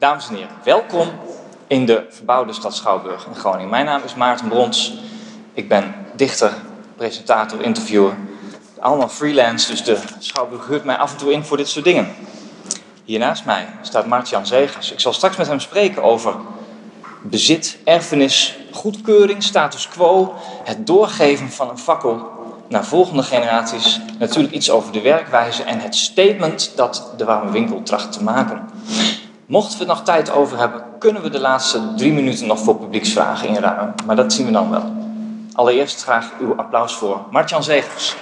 Dames en heren, welkom in de verbouwde stad Schouwburg in Groningen. Mijn naam is Maarten Brons. Ik ben dichter, presentator, interviewer. Allemaal freelance, dus de Schouwburg huurt mij af en toe in voor dit soort dingen. Hier naast mij staat Mart-Jan Zegers. Ik zal straks met hem spreken over bezit, erfenis, goedkeuring, status quo, het doorgeven van een fakkel naar volgende generaties. Natuurlijk iets over de werkwijze en het statement dat de warme winkel tracht te maken. Mochten we nog tijd over hebben, kunnen we de laatste drie minuten nog voor publieksvragen inruimen. Maar dat zien we dan wel. Allereerst graag uw applaus voor Martjan Zegers.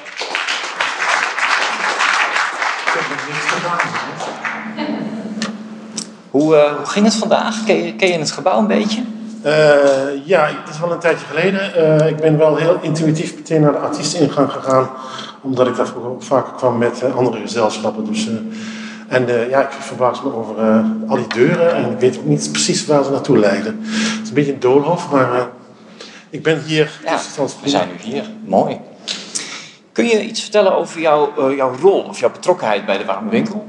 Hoe, uh, hoe ging het vandaag? Ken je, je het gebouw een beetje? Uh, ja, het is wel een tijdje geleden. Uh, ik ben wel heel intuïtief meteen naar de artiesteningang gegaan, omdat ik daar vaker kwam met andere gezelschappen. Dus en uh, ja, ik verbaas me over uh, al die deuren en ik weet ook niet precies waar ze naartoe leiden. Het is een beetje een doolhof, maar uh, ik ben hier. Ja, dus we zijn nu hier. Mooi. Kun je iets vertellen over jouw, jouw rol of jouw betrokkenheid bij de Warme Winkel?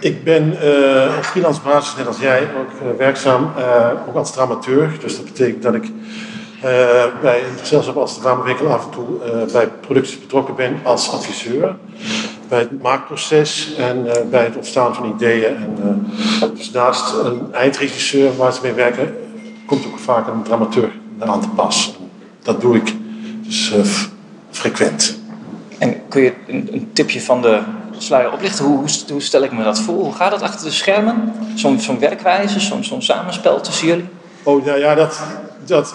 ik ben op freelance basis, net als jij, ook werkzaam, ook als dramateur. Dus dat betekent dat ik bij, zelfs als de Warme Winkel af en toe bij producties betrokken ben als adviseur bij het maakproces en uh, bij het ontstaan van ideeën. En, uh, dus naast een eindregisseur waar ze mee werken, komt ook vaak een dramateur aan te pas. Dat doe ik dus uh, frequent. En kun je een, een, tipje van de sluier oplichten? Hoe, hoe, stel ik me dat voor? Hoe gaat dat achter de schermen? Zo'n zo werkwijze, zo'n zo samenspel tussen jullie? Oh ja, ja dat, dat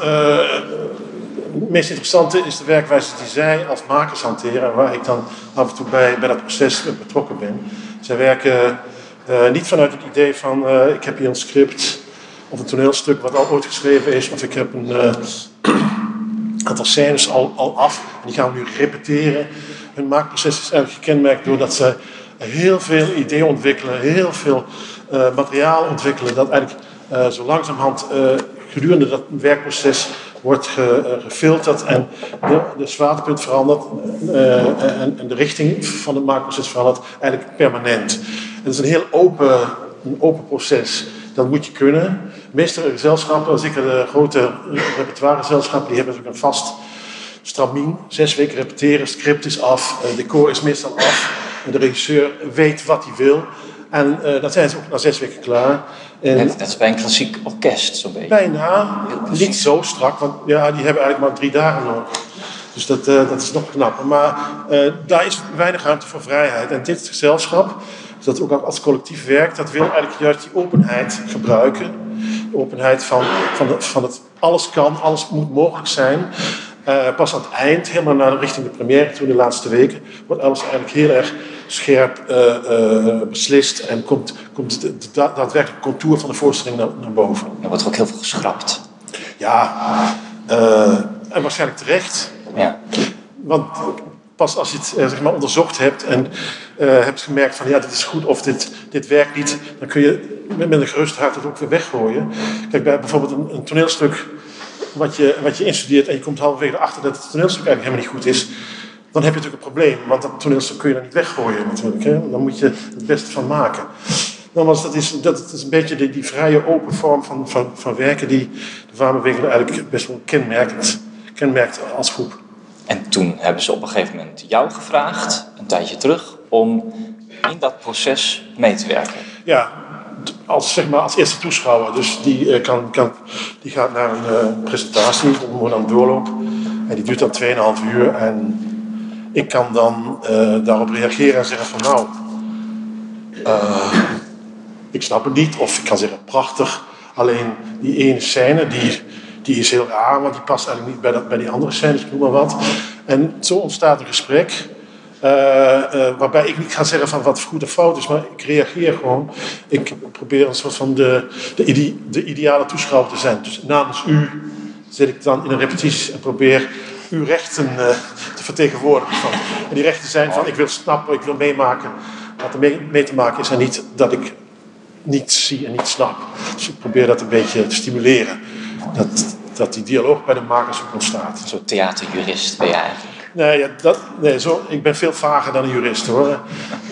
het meest interessante is de werkwijze die zij als makers hanteren, waar ik dan af en toe bij, bij dat proces betrokken ben. Zij werken uh, niet vanuit het idee van uh, ik heb hier een script of een toneelstuk wat al ooit geschreven is, of ik heb een uh, aantal scènes al, al af en die gaan we nu repeteren. Hun maakproces is eigenlijk gekenmerkt doordat ze heel veel ideeën ontwikkelen, heel veel materiaal ontwikkelen, dat eigenlijk zo langzamerhand gedurende dat werkproces wordt ge, uh, gefilterd en de, de zwaartepunt verandert uh, en, en, de richting van het maakproces verandert eigenlijk permanent. Het is een heel open, een open proces. Dat moet je kunnen. De meeste gezelschappen, zeker de grote repertoiregezelschappen, die hebben ook een vast stramien. Zes weken repeteren, script is af, uh, decor is meestal af. En de regisseur weet wat hij wil. En uh, dan zijn ze ook na zes weken klaar. En net, net bij een klassiek orkest, zo'n beetje. Bijna. Niet zo strak, want ja, die hebben eigenlijk maar drie dagen nodig. Dus dat, uh, dat is nog knapper. Maar uh, daar is weinig ruimte voor vrijheid. En dit gezelschap, dat ook als collectief werkt, dat wil eigenlijk juist die openheid gebruiken. De openheid van, van, de, van het alles kan, alles moet mogelijk zijn. Uh, pas aan het eind, helemaal naar richting de première toe, de laatste weken, wordt alles eigenlijk heel erg scherp uh, uh, beslist en komt, komt de, de, daadwerkelijke contour van de voorstelling naar, naar boven. Er wordt ook heel veel geschrapt. Ja, en waarschijnlijk terecht. Ja. Want pas als je het zeg maar, onderzocht hebt en hebt gemerkt van ja, dit is goed of dit, dit werkt niet, dan kun je met, met een gerust hart het ook weer weggooien. Kijk, bij bijvoorbeeld een, een toneelstuk wat je, wat je instudeert en je komt halverwege erachter dat het toneelstuk eigenlijk helemaal niet goed is, dan heb je natuurlijk een probleem. Want dat toneelstuk kun je dan niet weggooien natuurlijk. Hè? Dan moet je het beste van maken. Nogmaals, dat is, dat is een beetje die, die vrije open vorm van, van, van werken die de Varenwinkel eigenlijk best wel kenmerkt, kenmerkt als groep. En toen hebben ze op een gegeven moment jou gevraagd, een tijdje terug, om in dat proces mee te werken. Ja, als, zeg maar, als eerste toeschouwer. Dus die, uh, kan, kan, die gaat naar een uh, presentatie, dat moet dan doorloop. En die duurt dan 2,5 uur. En ik kan dan uh, daarop reageren en zeggen van nou, ik snap het niet. Of ik kan zeggen prachtig. Alleen die ene scène, die, die is heel raar, want die past eigenlijk niet bij, dat, bij die andere scènes, ik noem maar wat. En zo ontstaat een gesprek. Uh, uh, waarbij ik niet ga zeggen van wat goed of fout is, maar ik reageer gewoon. Ik probeer een soort van de, de, de ideale toeschouwer te zijn. Dus namens u zit ik dan in een repetitie en probeer uw rechten uh, te vertegenwoordigen. Van. En die rechten zijn van ik wil snappen, ik wil meemaken wat er mee, te maken is en niet dat ik niet zie en niet snap. Dus ik probeer dat een beetje te stimuleren. Dat, dat die dialoog bij de makers ook ontstaat. Soort theaterjurist ben je eigenlijk. Nee, ja, dat, nee zo, ik ben veel vager dan een jurist hoor.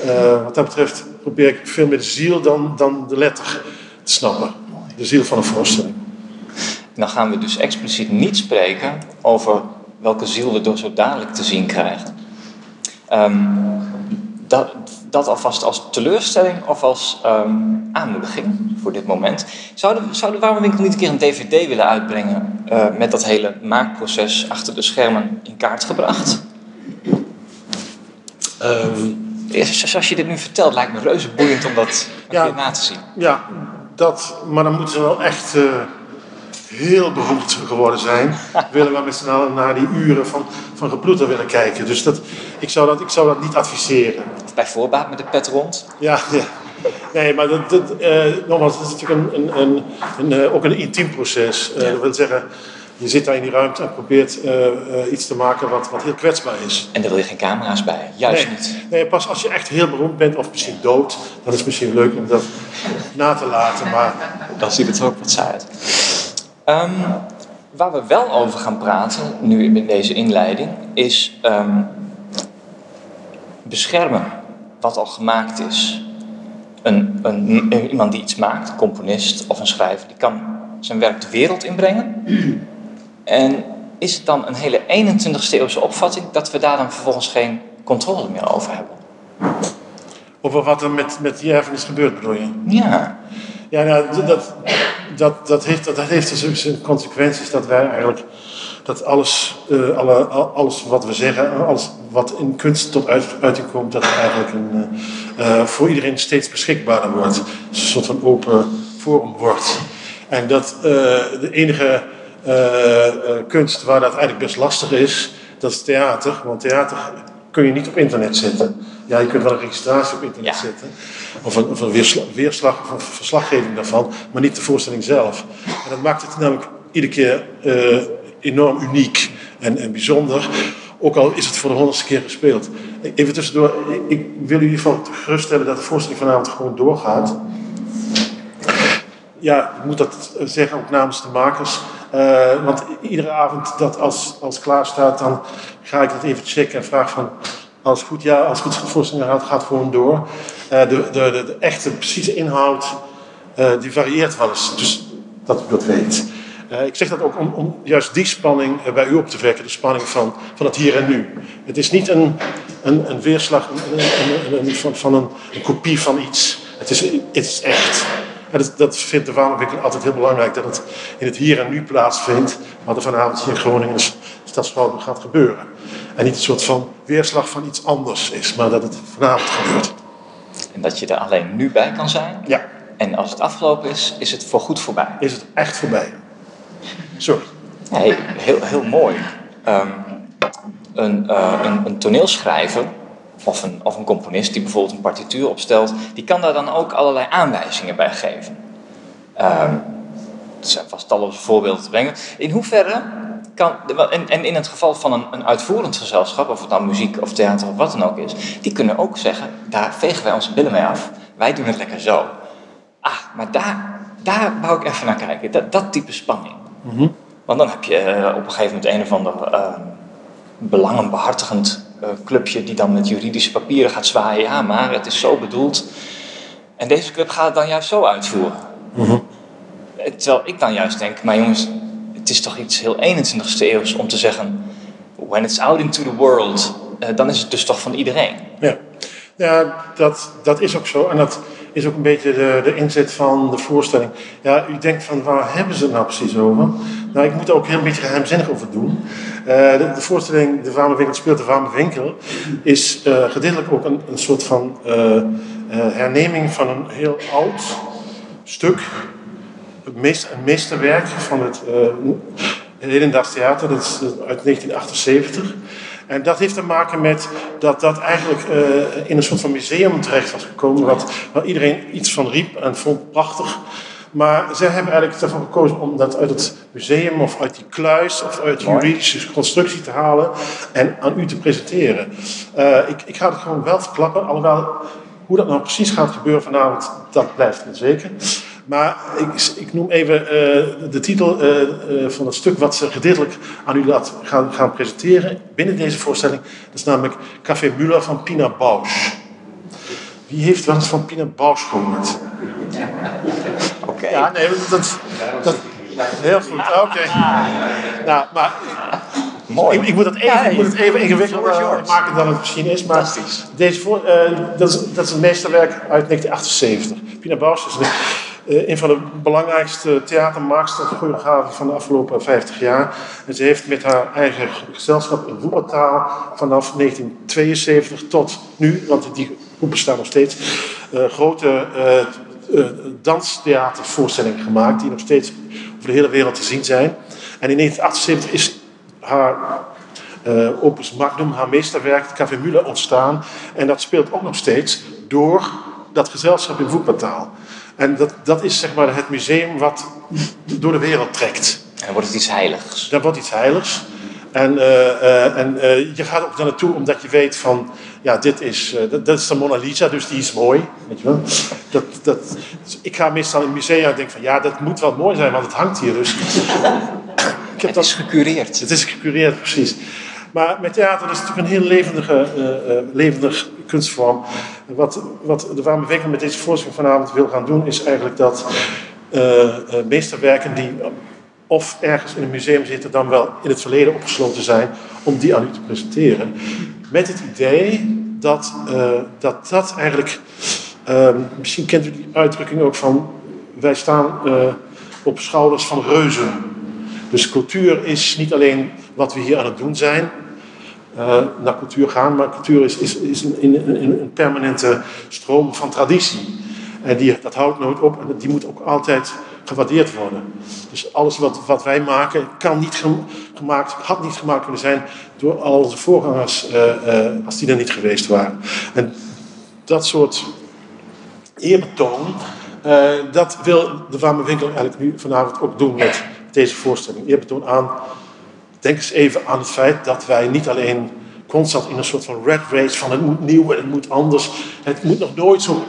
Uh, wat dat betreft probeer ik veel meer de ziel dan, dan de letter te snappen. De ziel van een voorstelling. Dan gaan we dus expliciet niet spreken over welke ziel we door zo dadelijk te zien krijgen. Ehm, dat, dat alvast als teleurstelling of als ehm, aanmoediging voor dit moment. Zouden, zou de Warme Winkel niet een keer een dvd willen uitbrengen uh, met dat hele maakproces achter de schermen in kaart gebracht? Um, Zoals je dit nu vertelt, lijkt me reuze boeiend om dat ja, na te zien. Ja, dat, maar dan moeten ze wel echt... Uh heel beroemd geworden zijn, willen we met z'n allen naar die uren van, van geploeter willen kijken. Dus dat, ik, zou dat, ik zou dat niet adviseren. Bij voorbaat met de pet rond? Ja, ja. Nee, maar dat, dat, uh, nogmaals, dat is natuurlijk een, een, een, een uh, ook een intiem proces. Uh, dat wil zeggen, je zit daar in die ruimte en probeert iets te maken wat, wat heel kwetsbaar is. En daar wil je geen camera's bij, juist niet. Nee, pas als je echt heel beroemd bent of misschien dood, dan is het misschien leuk om dat na te laten. Maar... Dan ziet het er ook wat saai uit. Um, waar we wel over gaan praten, nu in deze inleiding, is um, beschermen wat al gemaakt is. Een, een, iemand die iets maakt, een componist of een schrijver, die kan zijn werk de wereld inbrengen. En is het dan een hele 21ste eeuwse opvatting dat we daar dan vervolgens geen controle meer over hebben? Over wat er met, met die erfenis gebeurt, bedoel je? Ja. Ja, nou, dat, dat, dat, heeft, dat heeft dus zijn consequenties dat wij eigenlijk dat alles, uh, alle, alles wat we zeggen, alles wat in kunst tot uiting komt, dat eigenlijk een, uh, voor iedereen steeds beschikbaarder wordt. Dus een soort van open forum wordt. En dat de enige kunst waar dat eigenlijk best lastig is, dat is theater. Want theater kun je niet op internet zetten. Ja, je kunt wel een registratie op internet zetten. Of een, of een weerslag, weerslag, of een verslaggeving daarvan. Maar niet de voorstelling zelf. En dat maakt het namelijk iedere keer uh, enorm uniek en, en bijzonder. Ook al is het voor de honderdste keer gespeeld. Even tussendoor, ik wil u in ieder geval geruststellen dat de voorstelling vanavond gewoon doorgaat. Ja, ik moet dat zeggen ook namens de makers. Uh, want iedere avond dat als, als klaar staat, dan ga ik dat even checken en vraag van... Als goed, ja, als goed voorstelling gaat, gaat gewoon door. Uh, de, de, de, de, echte, precieze inhoud, uh, die varieert wel eens. Dus dat u dat weet. Uh, ik zeg dat ook om, om juist die spanning bij u op te wekken. De spanning van, van het hier en nu. Het is niet een, een, een weerslag van, van een, kopie van iets. Het is, het is echt. En dat, dat vindt de Walenwikkeling altijd heel belangrijk. Dat het in het hier en nu plaatsvindt. Wat er vanavond hier in Groningen Stadsschouwburg gaat gebeuren. En niet een soort van weerslag van iets anders is, maar dat het vanavond gebeurt. En dat je er alleen nu bij kan zijn. Ja. En als het afgelopen is, is het voorgoed voorbij. Is het echt voorbij. Sorry. Nee, heel, heel mooi. Um, een, uh, een, een toneelschrijver of een, of een componist die bijvoorbeeld een partituur opstelt, die kan daar dan ook allerlei aanwijzingen bij geven. Um, er zijn vast talloze voorbeelden te brengen. In hoeverre kan, en, en in het geval van een, een uitvoerend gezelschap, of het nou muziek of theater of wat dan ook is, die kunnen ook zeggen, daar vegen wij onze billen mee af. Wij doen het lekker zo. Ah, maar daar, daar wou ik even naar kijken. Dat, dat type spanning. Mhm. Want dan heb je uh, op een gegeven moment een of ander uh, belangenbehartigend uh, clubje die dan met juridische papieren gaat zwaaien. Ja, maar het is zo bedoeld. En deze club gaat het dan juist zo uitvoeren. Mhm. Terwijl ik dan juist denk, maar jongens, het is toch iets heel 21ste eeuws om te zeggen: when it's out into the world, uh, dan is het dus toch van iedereen. Ja, ja dat, dat is ook zo. En dat is ook een beetje de, de inzet van de voorstelling. Ja, u denkt van waar hebben ze het nou precies over? Nou, ik moet er ook heel een beetje geheimzinnig over doen. De, de, voorstelling De Warme Winkel speelt De Warme Winkel is uh, gedeeltelijk ook een, een soort van herneming van een heel oud stuk een meesterwerk van het uh, Hedendaags Theater, dat is uit 1978. En dat heeft te maken met dat dat eigenlijk uh, in een soort van museum terecht was gekomen, wat, waar iedereen iets van riep en vond prachtig. Maar zij hebben eigenlijk ervoor gekozen om dat uit het museum of uit die kluis of uit de juridische constructie te halen en aan u te presenteren. Uh, ik, ik ga het gewoon wel verklappen, alhoewel hoe dat nou precies gaat gebeuren vanavond, dat blijft onzeker. Maar ik, ik noem even uh, de titel uh, uh, van het stuk wat ze gedeeltelijk aan u laat gaan, gaan presenteren binnen deze voorstelling. Dat is namelijk Café Müller van Pina Bausch. Wie heeft wel eens van Pina Bausch gehoord? Oké. Ja, nee, dat, dat, heel goed. Oké. Nou, maar Mooi. ik, ik moet het even, Ja, ik moet het even ingewikkelder maken dan het misschien is. Maar deze voor, eh, dat, is, dat is een meesterwerk uit 1978. Pina Bausch is een, eh, een van de belangrijkste theatermaaksters van de afgelopen 50 jaar. En ze heeft met haar eigen gezelschap een voetbaltaal vanaf 1972 tot nu, want die groep bestaan nog steeds, eh, grote eh, danstheatervoorstellingen gemaakt die nog steeds over de hele wereld te zien zijn. En in 1978 is haar eh, opus magnum, haar meesterwerk, Café Müller, ontstaan. En dat speelt ook nog steeds door dat gezelschap in voetbaltaal. En dat, dat is zeg maar het museum wat door de wereld trekt. En dan wordt het iets heiligs. Dat wordt iets heiligs. En, eh, eh, en eh, je gaat ook daar naartoe omdat je weet van, ja, dit is, dat, dat is de Mona Lisa, dus die is mooi. Weet je wel? Dat, dat, dus ik ga meestal in musea en denk van, ja, dat moet wel mooi zijn, want het hangt hier. Dus ik heb Het dat is gecureerd. het is gecureerd, precies. Maar met theater is het natuurlijk een heel levendige, levendig kunstvorm. Wat, wat de Warme Winkel met deze voorstelling vanavond wil gaan doen, is eigenlijk dat eh, meesterwerken die of ergens in een museum zitten, dan wel in het verleden opgesloten zijn, om die aan u te presenteren. Met het idee dat eh, dat, dat eigenlijk, eh, misschien kent u die uitdrukking ook van, wij staan op schouders van reuzen. Dus cultuur is niet alleen wat we hier aan het doen zijn, naar cultuur gaan, maar cultuur is, is, is een, een, een, permanente stroom van traditie. En die, dat houdt nooit op en die moet ook altijd gewaardeerd worden. Dus alles wat, wat wij maken, kan niet gem- gemaakt, had niet gemaakt kunnen zijn door al onze voorgangers eh, eh, als die er niet geweest waren. En dat soort eerbetoon, eh, dat wil de Warme Winkel eigenlijk nu vanavond ook doen met deze voorstelling. Eerbetoon aan, denk eens even aan het feit dat wij niet alleen constant in een soort van red race van het moet nieuw en het moet anders, het moet nog nooit zo,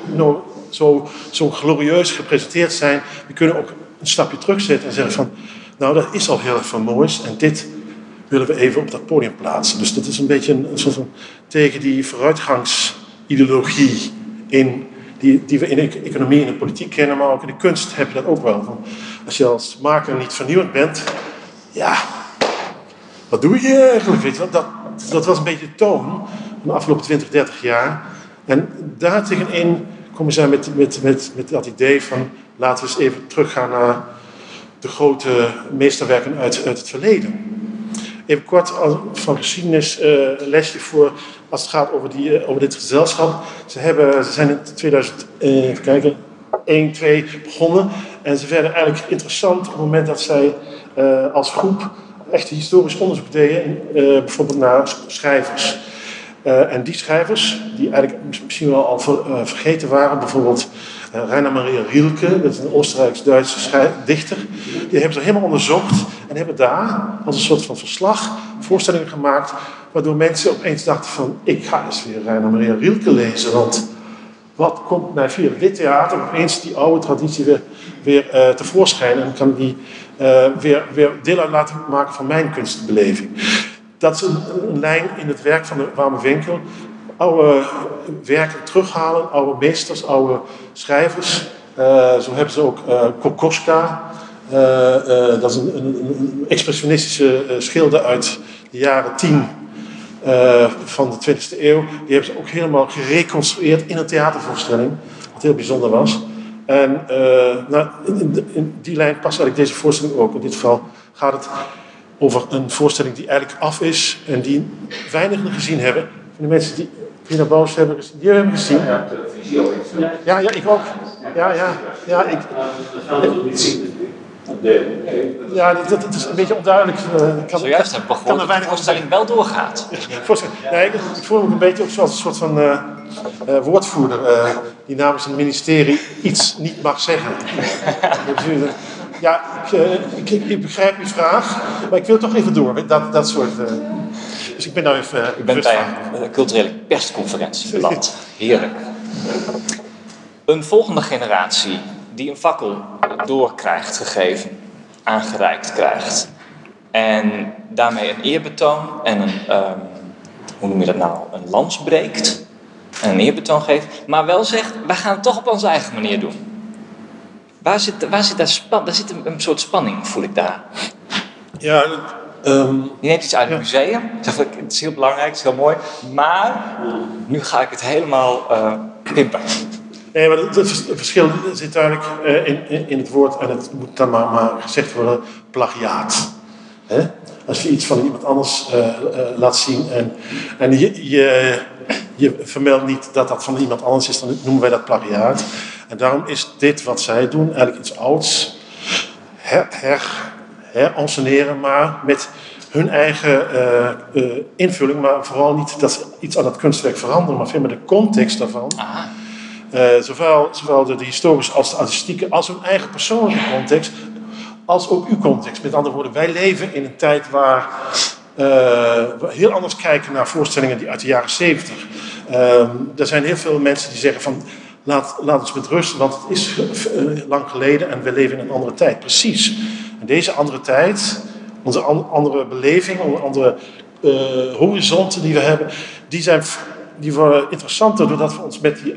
zo, zo glorieus gepresenteerd zijn. We kunnen ook een stapje terugzetten en zeggen van, nou dat is al heel erg veel moois en dit willen we even op dat podium plaatsen. Dus dat is een beetje een, een soort van tegen die vooruitgangsideologie in, die, die we in de economie en de politiek kennen, maar ook in de kunst heb je dat ook wel. Van, als je als maker niet vernieuwend bent, ja, wat doe je eigenlijk? Weet? Dat, dat was een beetje de toon van de afgelopen 20, 30 jaar. En daartegenin komen zij met, met, met, met dat idee van laten we eens even teruggaan naar de grote meesterwerken uit, uit het verleden. Even kort van geschiedenis eh, een lesje voor als het gaat over, die, eh, over dit gezelschap. Ze, hebben, ze zijn in 2000, eh, even kijken, 1, 2 begonnen. En ze werden eigenlijk interessant op het moment dat zij eh, als groep echt historisch onderzoek deden. eh, bijvoorbeeld naar sch- schrijvers. Eh, en die schrijvers, die eigenlijk mis- misschien wel al eh, vergeten waren, bijvoorbeeld Rainer Maria Rilke, dat is een Oostenrijks-Duitse dichter, die hebben ze helemaal onderzocht en hebben daar als een soort van verslag voorstellingen gemaakt, waardoor mensen opeens dachten van, ik ga eens weer Rainer Maria Rilke lezen, want wat komt mij via dit theater opeens die oude traditie weer, weer eh, tevoorschijn en kan die eh, weer, weer deel uit laten maken van mijn kunstbeleving. Dat is een, lijn in het werk van de Warme Winkel. Oude werken terughalen, oude meesters, oude schrijvers. Eh, zo hebben ze ook eh Kokoschka. Eh, dat is een, een, een expressionistische schilder uit de jaren tien eh, van de 20e eeuw. Die hebben ze ook helemaal gereconstrueerd in een theatervoorstelling. Wat heel bijzonder was. En eh, nou, in, die lijn past eigenlijk deze voorstelling ook. In dit geval gaat het over een voorstelling die eigenlijk af is en die weinigen gezien hebben. Van de mensen die Pina Bausch hebben gezien, die hebben gezien. Ja, ja, ik ook. Ja, ja, ja, ik, ja dat, dat is een beetje onduidelijk. eh, ik kan, Zojuist hebben we kan gehoord er dat de weinig voorstelling wel doorgaat. Voorzitter, nee, ik, ik voel me een beetje ook zoals een soort van eh, eh, woordvoerder eh, die namens een ministerie iets niet mag zeggen. ja, ik, eh, ik, ik, ik begrijp uw vraag, maar ik wil toch even door. Dat, dat soort. eh, dus ik ben daar even. eh, U bent bewust bij een culturele persconferentie beland. Heerlijk. Een volgende generatie die een fakkel doorkrijgt gegeven, aangereikt krijgt. En daarmee een eerbetoon en een, ehm, hoe noem je dat nou, een lans breekt. en een eerbetoon geeft, maar wel zegt, wij gaan het toch op onze eigen manier doen. Waar zit, waar zit daar, span, daar zit een, een soort spanning, voel ik daar. Ja, ehm, Je neemt iets uit het museum, het is heel belangrijk, het is heel mooi, maar nu ga ik het helemaal pimpen. Nee, maar het, verschil zit duidelijk eh, in, in, het woord, en het moet dan maar, gezegd worden, plagiaat. Als je iets van iemand anders eh, eh, laat zien en, en je, je, vermeldt niet dat dat van iemand anders is, dan noemen wij dat plagiaat. En daarom is dit wat zij doen eigenlijk iets ouds, her, her, herenseneren, maar met hun eigen invulling, maar vooral niet dat ze iets aan het kunstwerk veranderen, maar veel meer de context daarvan. Aha. Eh, zowel, de, historische als de artistieke, als hun eigen persoonlijke context, als ook uw context. Met andere woorden, wij leven in een tijd waar eh, we heel anders kijken naar voorstellingen die uit de jaren 70. Ehm, er zijn heel veel mensen die zeggen van laat, laat ons met rust, want het is eh, lang geleden en we leven in een andere tijd. Precies. En deze andere tijd, onze an- andere beleving, onze andere horizonten die we hebben, die, zijn, die worden interessanter doordat we ons met die,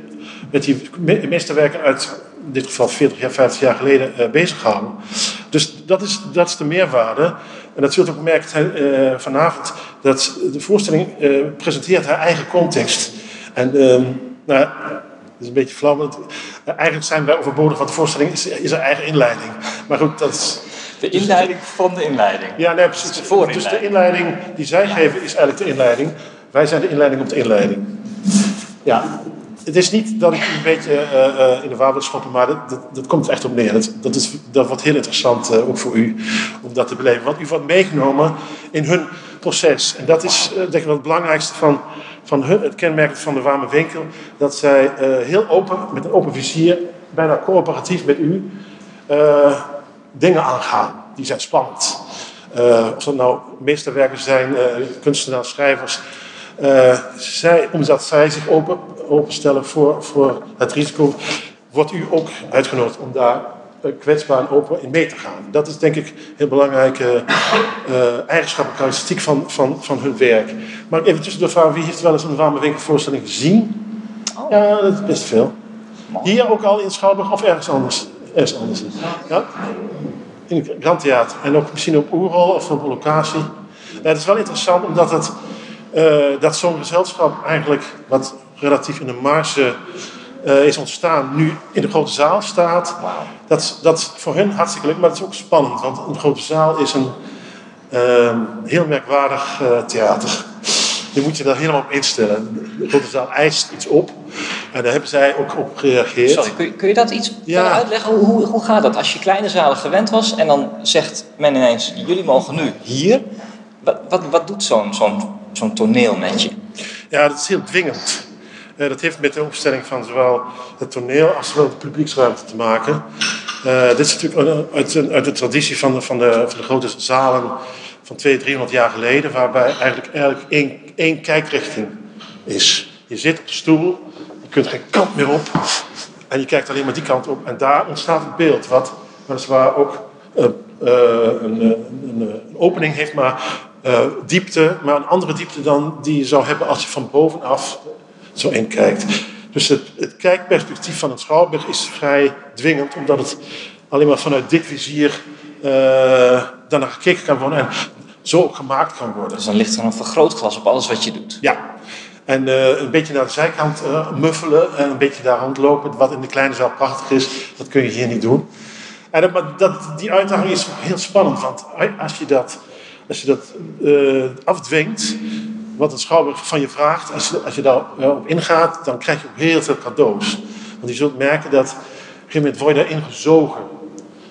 met die me- meesterwerken uit in dit geval 40 jaar, 50 jaar geleden eh, bezighouden. Dus dat is, dat is de meerwaarde. En dat zult u ook merken eh, vanavond, dat de voorstelling eh, presenteert haar eigen context. En ehm, nou, dat is een beetje flauw, want eigenlijk zijn wij overbodig, want de voorstelling is, is haar eigen inleiding. Maar goed, dat is... De inleiding van de inleiding. Ja, nee, precies. de voorinleiding. Dus de inleiding die zij geven is eigenlijk de inleiding. Wij zijn de inleiding op de inleiding. Ja, het is niet dat ik een beetje eh, eh, in de war wil schoppen, maar dat, dat, dat komt echt op neer. Dat, dat, is, dat wordt heel interessant eh, ook voor u om dat te beleven. Want u wordt meegenomen in hun proces. En dat is denk ik wel het belangrijkste van, van hun, het kenmerk van de warme winkel. Dat zij heel open, met een open vizier, bijna coöperatief met u, dingen aangaan. Die zijn spannend. Of dat nou meesterwerkers zijn, kunstenaars, schrijvers. Eh, zij, omdat zij zich open, openstellen voor, voor het risico, wordt u ook uitgenodigd om daar eh, kwetsbaar en open in mee te gaan. Dat is denk ik een heel belangrijke eh eigenschap en karakteristiek van, van, van hun werk. Maar even tussendoor vragen, wie heeft wel eens een warme winkelvoorstelling gezien? Ja, dat is best veel. Hier ook al in Schouwburg of ergens anders? Ergens anders. Ja? In het Grand Theater. En ook misschien op Oerol of op een locatie. Ja, het is wel interessant omdat het, eh, dat zo'n gezelschap eigenlijk, wat relatief in de marge eh, is ontstaan, nu in de grote zaal staat. Dat, dat is voor hen hartstikke leuk, maar het is ook spannend. Want een grote zaal is een ehm, heel merkwaardig eh, theater. Je moet je daar helemaal op instellen. De grote zaal eist iets op. En daar hebben zij ook op gereageerd. Sorry, kun je, kun je dat iets Ja. uitleggen? Hoe, hoe, hoe gaat dat? Als je kleine zalen gewend was en dan zegt men ineens, jullie mogen nu hier. Wat, wat, wat doet zo'n zo'n zo'n toneel? Ja, dat is heel dwingend. Eh, dat heeft met de opstelling van zowel het toneel als wel de publieksruimte te maken. Eh, dit is natuurlijk uit- uit, de traditie van de, van, de, van de grote zalen van 200, 300 jaar geleden, waarbij eigenlijk, eigenlijk één, één kijkrichting is. Je zit op de stoel, je kunt geen kant meer op en je kijkt alleen maar die kant op. En daar ontstaat het beeld, wat weliswaar ook eh, een, een, een opening heeft, maar eh, diepte, maar een andere diepte dan die je zou hebben als je van bovenaf zo in kijkt. Dus het, het kijkperspectief van het Schouwburg is vrij dwingend, omdat het alleen maar vanuit dit vizier eh daarnaar gekeken kan worden en zo ook gemaakt kan worden. Dus dan ligt er een vergrootglas op alles wat je doet. Ja. En eh, een beetje naar de zijkant muffelen en een beetje daar rondlopen, wat in de kleine zaal prachtig is, dat kun je hier niet doen. En dat, die uitdaging is heel spannend, want als je dat, als je dat eh, afdwingt, wat een schouwburg van je vraagt, als je, als je daarop ingaat, dan krijg je ook heel veel cadeaus. Want je zult merken dat op een gegeven moment word je daarin gezogen.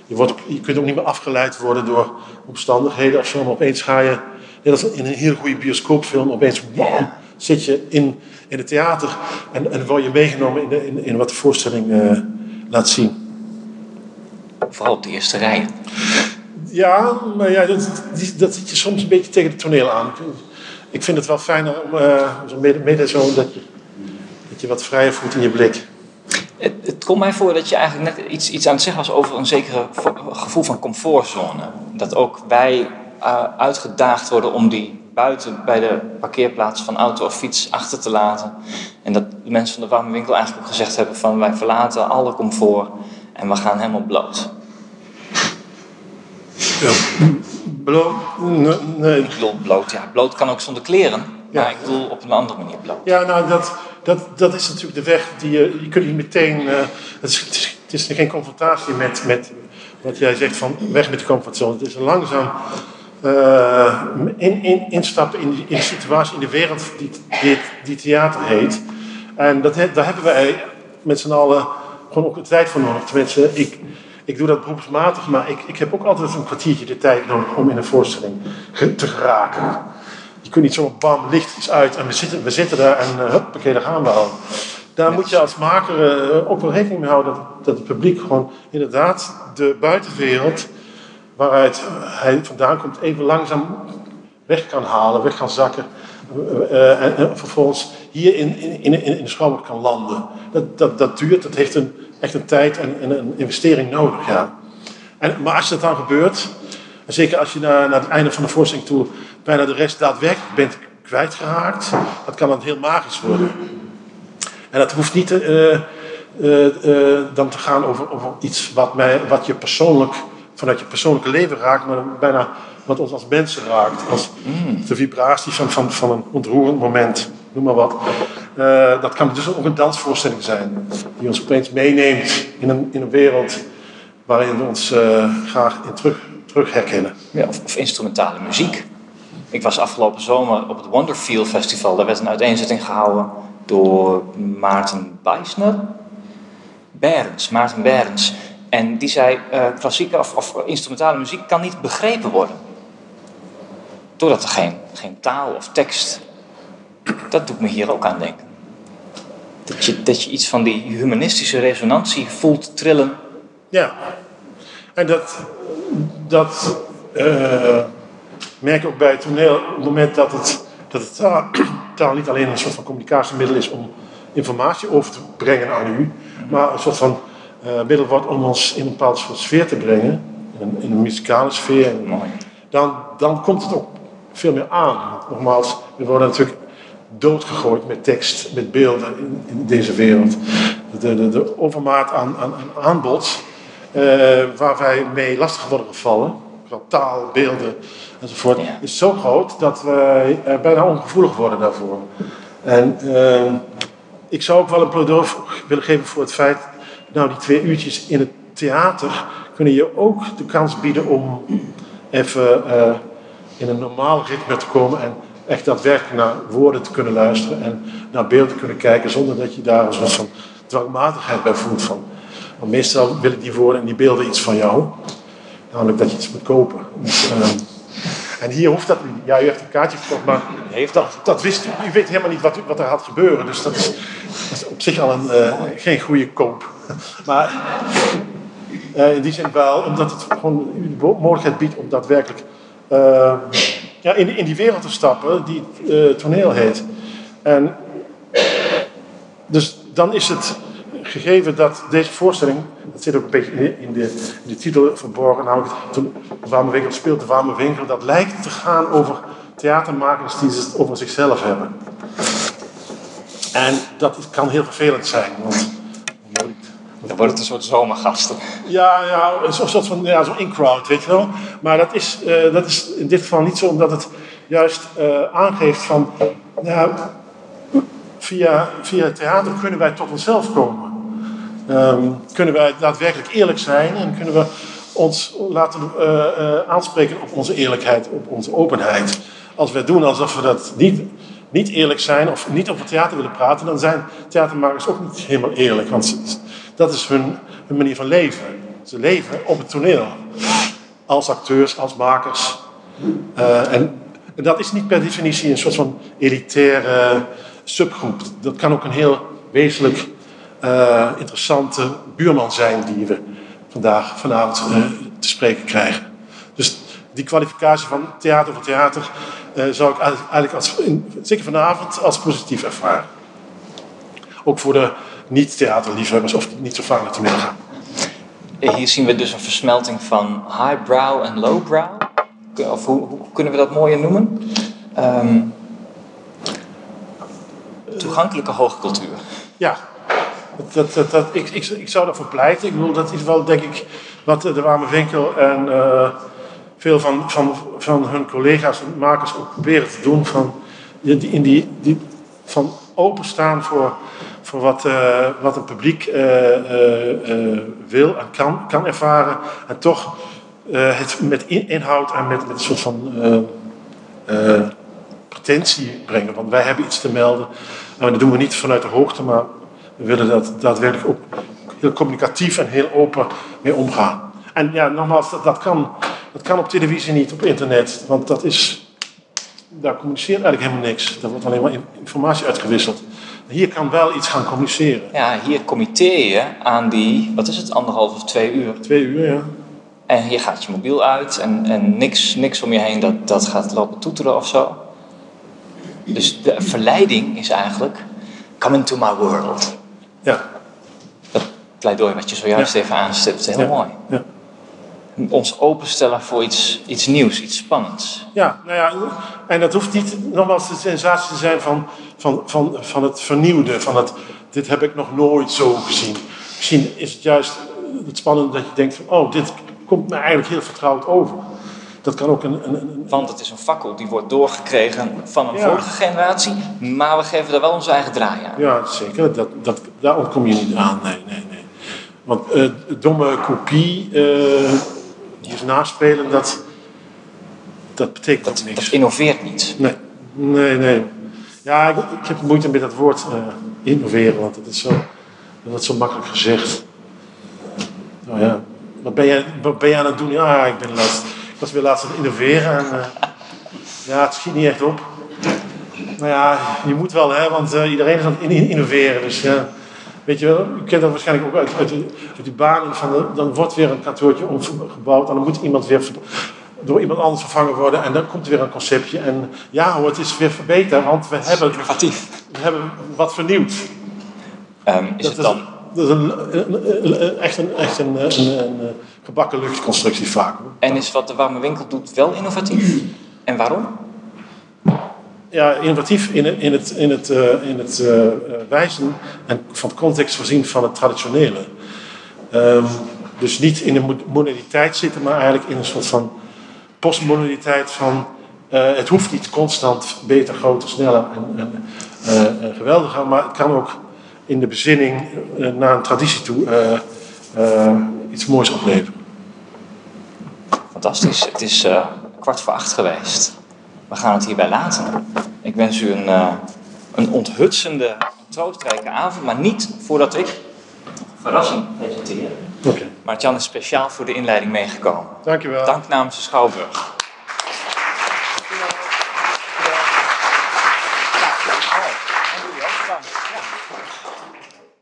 Je, wordt je kunt ook niet meer afgeleid worden door omstandigheden of zo, maar opeens ga je, net als in een heel goede bioscoopfilm, opeens bam, zit je in, in het theater en, en word je meegenomen in, de, in, in wat de voorstelling eh, laat zien. Vooral op de eerste rij. Ja, maar ja, dat, dat zit je soms een beetje tegen het toneel aan. Ik, vind het wel fijner om eh, zo zo dat je, dat je wat vrijer voelt in je blik. Het, het komt mij voor dat je eigenlijk net iets, iets aan het zeggen was over een zekere vo- gevoel van comfortzone. Dat ook wij eh, uitgedaagd worden om die buiten bij de parkeerplaats van auto of fiets achter te laten. En dat de mensen van de warme winkel eigenlijk ook gezegd hebben van wij verlaten alle comfort en we gaan helemaal bloot. Ja. Bloot? Nee. Ik bedoel bloot, ja, bloot kan ook zonder kleren. Ja. Maar ik bedoel op een andere manier bloot. Ja, nou, dat, dat, dat is natuurlijk de weg die je... Je kunt niet meteen... eh, het, is, het, is, geen confrontatie met, met wat jij zegt van weg met de comfortzone. Het is een langzaam eh, in, in, instappen in, in de situatie, in de wereld die, die, die theater heet. En dat, daar hebben wij met z'n allen gewoon ook de tijd voor nodig. Tenminste, ik, ik doe dat beroepsmatig, maar ik, ik heb ook altijd een kwartiertje de tijd nodig om in een voorstelling te geraken. Je kunt niet zo bam, licht is uit en we zitten, we zitten daar en uh, huppakee, daar gaan we al. Daar moet je als maker eh, ook wel rekening mee houden dat, dat het publiek gewoon inderdaad de buitenwereld waaruit hij vandaan komt even langzaam weg kan halen, weg kan zakken. eh, eh, en, en vervolgens hier in, in, in, in de schouwer kan landen. Dat, dat, dat duurt, dat heeft een, echt een tijd en, en een investering nodig. Ja. En, maar als dat dan gebeurt, en zeker als je naar, naar het einde van de voorstelling toe bijna de rest daadwerkelijk bent kwijtgeraakt, dat kan dan heel magisch worden. En dat hoeft niet eh, eh, eh, dan te gaan over, over iets wat, mij, wat je persoonlijk, vanuit je persoonlijke leven raakt, maar bijna wat ons als mensen raakt. Als de vibratie van, van, van een ontroerend moment, noem maar wat. Eh, dat kan dus ook een dansvoorstelling zijn, die ons opeens meeneemt in een, in een wereld waarin we ons eh, graag in terug, terug herkennen. Of, instrumentale muziek. Ik was afgelopen zomer op het Wonderfield Festival. Daar werd een uiteenzetting gehouden door Maarten Bijsner. Berens, Maarten Berens. En die zei, eh, klassieke of, of instrumentale muziek kan niet begrepen worden. Doordat er geen, geen taal of tekst... Dat doet me hier ook aan denken. Dat je, dat je iets van die humanistische resonantie voelt trillen. Ja, en dat, dat eh, merk ik ook bij het toneel. Op het moment dat het, dat het taal, taal niet alleen een soort van communicatiemiddel is om informatie over te brengen aan u, maar een soort van eh, middel wordt om ons in een bepaalde soort sfeer te brengen, in een, in een muzikale sfeer. Mooi. Dan, dan komt het ook veel meer aan. Nogmaals, we worden natuurlijk doodgegooid met tekst, met beelden in, in deze wereld. De, de, de overmaat aan, aan, aan aanbod, eh, waar wij mee lastig worden gevallen, qua taal, beelden enzovoort, Ja. is zo groot dat wij er bijna ongevoelig worden daarvoor. En eh, ik zou ook wel een pleidooi willen geven voor het feit, nou die twee uurtjes in het theater kunnen je ook de kans bieden om even eh, in een normaal ritme te komen en echt daadwerkelijk naar woorden te kunnen luisteren en naar beelden te kunnen kijken zonder dat je daar een soort van dwangmatigheid bij voelt van. Want meestal willen die woorden en die beelden iets van jou, namelijk dat je iets moet kopen. Dus, eh, en hier hoeft dat niet. Ja, u heeft een kaartje verkocht, maar Heeft dat, dat wist u. U weet helemaal niet wat, wat er gaat gebeuren. Dus dat is, dat is op zich al een, eh, geen goede koop. Maar eh, in die zin wel, omdat het gewoon de mogelijkheid biedt om daadwerkelijk eh, ja, in, in die wereld te stappen die eh, toneel heet. En dus dan is het gegeven dat deze voorstelling, dat zit ook een beetje in de, in de, titel verborgen, namelijk toen de Warme Winkel speelt, de Warme Winkel, dat lijkt te gaan over theatermakers die het over zichzelf hebben. En dat kan heel vervelend zijn, want Dan wordt het een soort zomergasten. ja, ja zo'n soort van ja, zo'n in-crowd, weet je wel. Maar dat is, eh, dat is in dit geval niet zo, omdat het juist eh, aangeeft van... Via, via het theater kunnen wij tot onszelf komen. Ehm, kunnen wij daadwerkelijk eerlijk zijn en kunnen we ons laten eh, aanspreken op onze eerlijkheid, op onze openheid. Als wij doen alsof we dat niet, niet eerlijk zijn of niet over theater willen praten, dan zijn theatermakers ook niet helemaal eerlijk. Want dat is hun, manier van leven. Ze leven op het toneel. Als acteurs, als makers. Eh, en, dat is niet per definitie een soort van elitaire subgroep. Dat kan ook een heel wezenlijk eh, interessante buurman zijn die we vandaag, vanavond eh, te spreken krijgen. Dus die kwalificatie van theater voor theater eh, zou ik eigenlijk als, zeker vanavond als positief ervaren. Ook voor de niet-theaterliefhebbers of niet zo vaak naar toneel gaan. Hier zien we dus een versmelting van highbrow en lowbrow. Of hoe, hoe kunnen we dat mooier noemen? Ehm, toegankelijke hoge cultuur. Ja, dat, dat, dat, ik, ik, ik zou daarvoor pleiten. Ik bedoel, dat is wel denk ik wat de Warme Winkel en eh, veel van, van, van hun collega's en makers ook proberen te doen. Van, in die, die, van openstaan voor, voor wat, eh, wat een publiek eh, eh, wil en kan, kan ervaren. En toch het met in- inhoud en met, met een soort van pretentie brengen. Want wij hebben iets te melden. En dat doen we niet vanuit de hoogte, maar we willen dat daadwerkelijk ook heel communicatief en heel open mee omgaan. En ja, nogmaals, dat, dat, kan, dat kan op televisie niet, op internet. Want dat is, daar communiceert eigenlijk helemaal niks. Daar wordt alleen maar in- informatie uitgewisseld. Hier kan wel iets gaan communiceren. Ja, hier committeer je aan die, wat is het, anderhalf of twee uur. Twee uur, ja. En hier gaat je mobiel uit en, en niks, niks om je heen dat, dat gaat lopen toeteren of zo. Dus de verleiding is eigenlijk, come into my world. Ja, Dat pleidooi wat je zojuist Ja. even aanstipt, heel Ja. mooi. ja. Ons openstellen voor iets, iets nieuws, iets spannends. Ja, nou ja, en dat hoeft niet nogmaals de sensatie te zijn van, van, van, van het vernieuwde, van het, dit heb ik nog nooit zo gezien. Misschien is het juist het spannende dat je denkt van, oh, dit komt me eigenlijk heel vertrouwd over. Dat kan ook een, een, een Want het is een fakkel die wordt doorgekregen van een Ja. vorige generatie, maar we geven er wel onze eigen draai aan. ja, zeker, dat, dat, daar ontkom je niet aan, nee, nee, nee. Want eh, domme kopie, eh die is naspelen, dat, dat betekent ook niks. Dat innoveert niet. Nee, nee, nee. Ja, ik, ik heb moeite met dat woord eh, innoveren, want dat is zo, dat is zo makkelijk gezegd. Nou ja, wat ben je, wat ben aan het doen? Ja, ik ben laatst, ik was weer laatst aan het innoveren en eh, ja, het schiet niet echt op. Nou ja, je moet wel, hè, want eh, iedereen is aan het in- innoveren. Dus ja, weet je wel, u kent dat waarschijnlijk ook uit, uit, de, uit die banen. Van de- dan wordt weer een kantoortje omgebouwd en dan moet iemand weer door iemand anders vervangen worden. En dan komt er weer een conceptje. En ja hoor, het is weer verbeterd, want we hebben, Innovatief. we hebben wat vernieuwd. Ehm, is Dat het is, dan dat is een, echt een, echt een, een, een, een gebakken luchtconstructie vaak. hoor. En is wat de warme winkel doet wel innovatief? En waarom? Ja, innovatief in het, in het, in het, eh, in het eh, eh, wijzen en van context voorzien van het traditionele. Ehm, dus niet in de mo- moderniteit zitten, maar eigenlijk in een soort van postmoderniteit van het hoeft niet constant beter, groter, sneller en, en geweldiger, maar het kan ook in de bezinning naar een traditie toe iets moois opleveren. Fantastisch. Het is kwart voor acht geweest. We gaan het hierbij laten. Ik wens u een, eh, een onthutsende, troostrijke avond, maar niet voordat ik verrassing presenteer. Oké, Maar Jan is speciaal voor de inleiding meegekomen. dankjewel. Dank namens de Schouwburg.